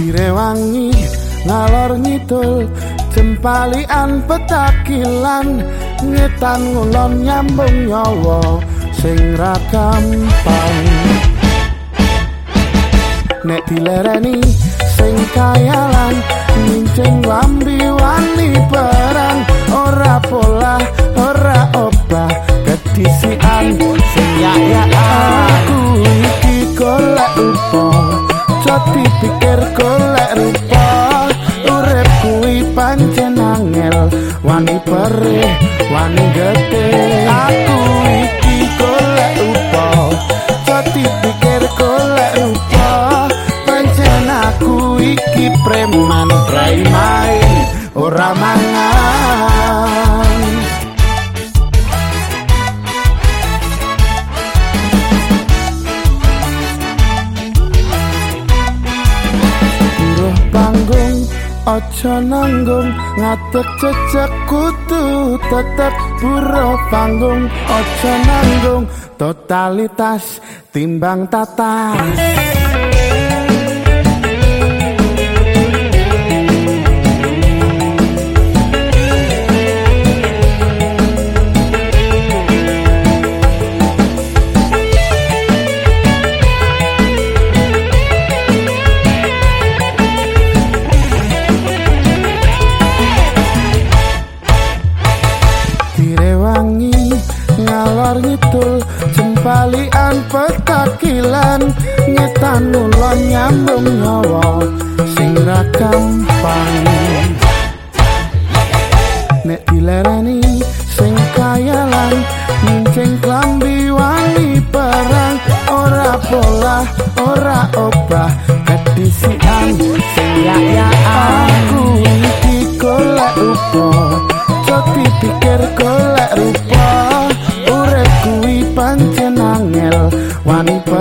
direwangi ngalor ngidul jempalian petakilan ngetan ngulon nyambung nyawa sing ra gampang. Nek dilereni sing kayalan mincing lambi wani perang ora pola ora obah pikir golek rupa urip kuwi pancen angel wani perih wani gede aku iki golek upo jati pikir golek rupa. Pancen aku iki preman prai main ora mangan aja nanggung ngadeg jejak kudu tetep buruh panggung. Aja nanggung totalitas timbang tata ngalor ngidul jempalian petakilan. Ngetan mulon nyambung nyawa sing ra gampang. Nek dilereni sing kayalan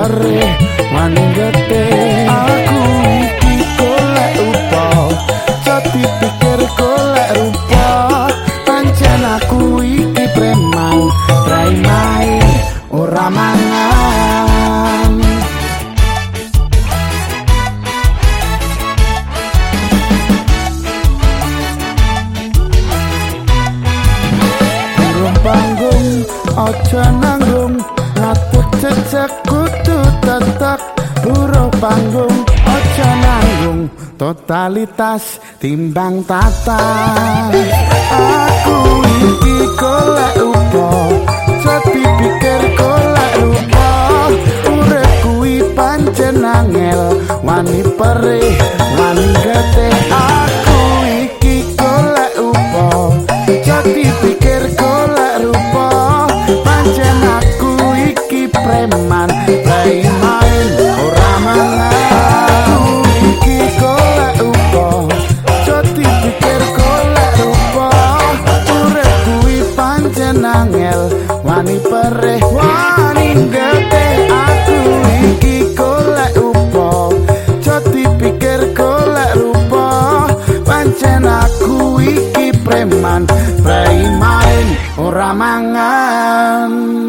Wani gede Aku iki golek rupa Jati pikir golek rupa. Pancen aku iki preman Prai main, ora mangan. Panggung aja nanggung kudu tetep burung panggung aja nanggung totalitas timbang tata aku iki golek upo jadi pikir golek upo kuwi pancen angel wani perih nangel wani perih wani ngete aku iki golek upo jati pikir golek rupa. Pancen aku iki preman preman ora mangan.